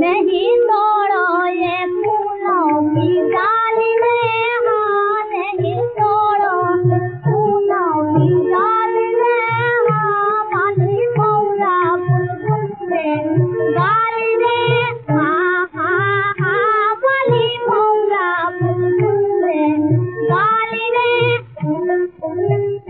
नहीं Thank you.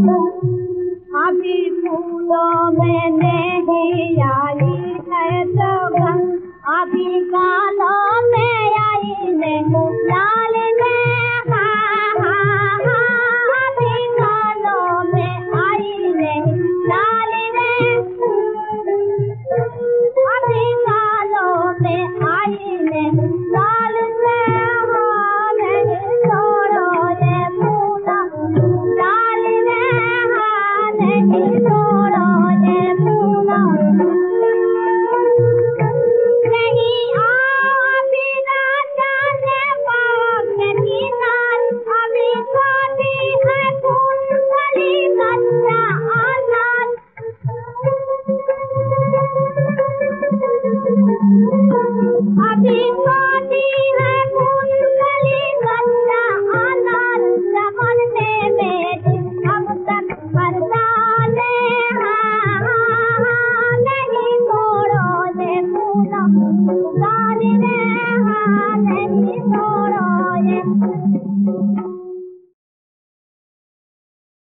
Oh. अभी पानी गंदा न